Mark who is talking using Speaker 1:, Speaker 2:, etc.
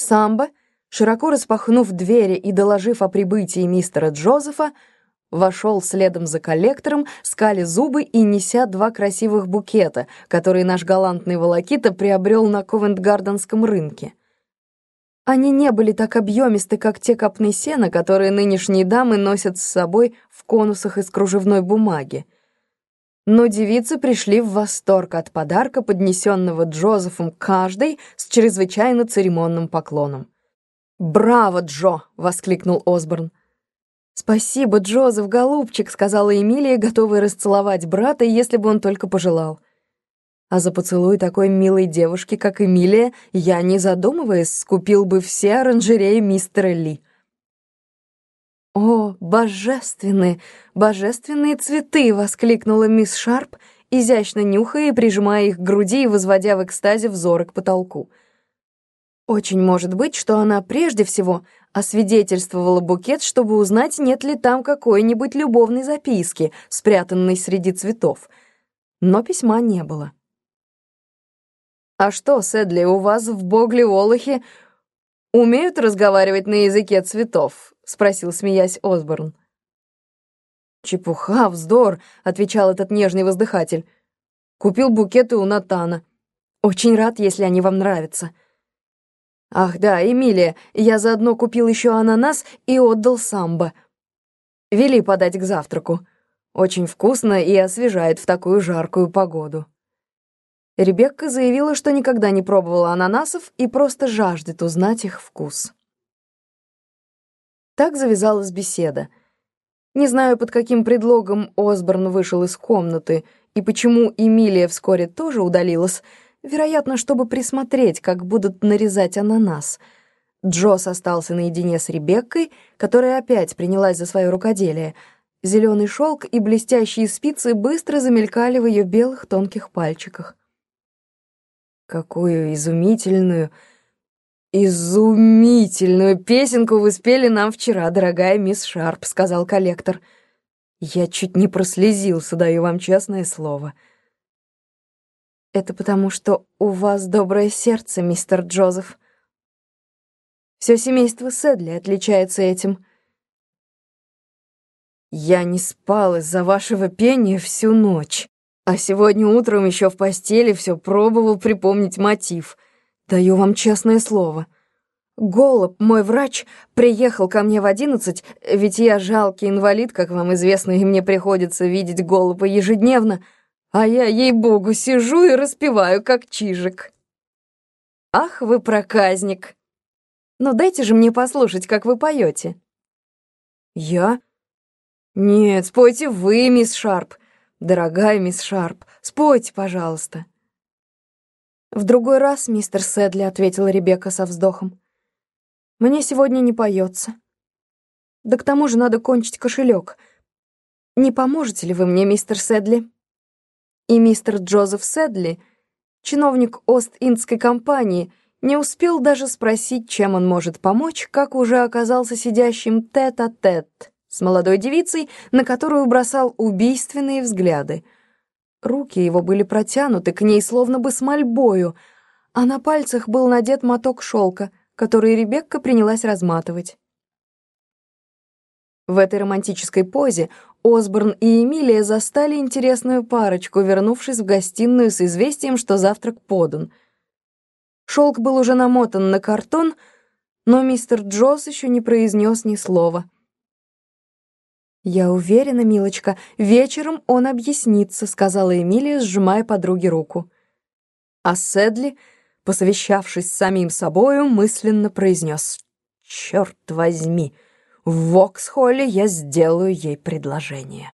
Speaker 1: Самбо, широко распахнув двери и доложив о прибытии мистера Джозефа, вошел следом за коллектором, скали зубы и неся два красивых букета, которые наш галантный волокита приобрел на Ковент-Гарденском рынке. Они не были так объемисты, как те копны сена, которые нынешние дамы носят с собой в конусах из кружевной бумаги. Но девицы пришли в восторг от подарка, поднесенного Джозефом каждой с чрезвычайно церемонным поклоном. «Браво, Джо!» — воскликнул Осборн. «Спасибо, Джозеф, голубчик», — сказала Эмилия, готовая расцеловать брата, если бы он только пожелал. А за поцелуй такой милой девушки, как Эмилия, я, не задумываясь, скупил бы все оранжереи мистера Ли. «О, божественные, божественные цветы!» — воскликнула мисс Шарп, изящно нюхая и прижимая их к груди и возводя в экстазе взоры к потолку. Очень может быть, что она прежде всего освидетельствовала букет, чтобы узнать, нет ли там какой-нибудь любовной записки, спрятанной среди цветов. Но письма не было. «А что, Сэдли, у вас в Богли-Олухе умеют разговаривать на языке цветов?» — спросил, смеясь Осборн. «Чепуха, вздор», — отвечал этот нежный воздыхатель. «Купил букеты у Натана. Очень рад, если они вам нравятся». «Ах да, Эмилия, я заодно купил еще ананас и отдал самбо. Вели подать к завтраку. Очень вкусно и освежает в такую жаркую погоду». Ребекка заявила, что никогда не пробовала ананасов и просто жаждет узнать их вкус. Так завязалась беседа. Не знаю, под каким предлогом Осборн вышел из комнаты и почему Эмилия вскоре тоже удалилась, вероятно, чтобы присмотреть, как будут нарезать ананас. Джосс остался наедине с Ребеккой, которая опять принялась за свое рукоделие. Зеленый шелк и блестящие спицы быстро замелькали в ее белых тонких пальчиках. Какую изумительную, изумительную песенку вы спели нам вчера, дорогая мисс Шарп, сказал коллектор. Я чуть не прослезился, даю вам честное слово. Это потому, что у вас доброе сердце, мистер Джозеф. Все семейство Сэдли отличается этим. Я не спал из-за вашего пения всю ночь. А сегодня утром еще в постели все пробовал припомнить мотив. Даю вам честное слово. Голуб, мой врач, приехал ко мне в одиннадцать, ведь я жалкий инвалид, как вам известно, и мне приходится видеть голуба ежедневно, а я, ей-богу, сижу и распеваю, как чижик. Ах, вы проказник! Ну дайте же мне послушать, как вы поете. Я? Нет, спойте вы, мисс Шарп. «Дорогая мисс Шарп, спойте, пожалуйста». «В другой раз, мистер Сэдли», — ответила Ребекка со вздохом. «Мне сегодня не поется. Да к тому же надо кончить кошелек. Не поможете ли вы мне, мистер Сэдли?» И мистер Джозеф Сэдли, чиновник Ост-Индской компании, не успел даже спросить, чем он может помочь, как уже оказался сидящим тет-а-тет -тет с молодой девицей, на которую бросал убийственные взгляды. Руки его были протянуты к ней словно бы с мольбою, а на пальцах был надет моток шелка, который Ребекка принялась разматывать. В этой романтической позе Осборн и Эмилия застали интересную парочку, вернувшись в гостиную с известием, что завтрак подан. Шелк был уже намотан на картон, но мистер Джосс еще не произнес ни слова — «Я уверена, милочка, вечером он объяснится», — сказала Эмилия, сжимая подруге руку. А Седли, посовещавшись с самим собою, мысленно произнес «Черт возьми, в Воксхолле я сделаю ей предложение».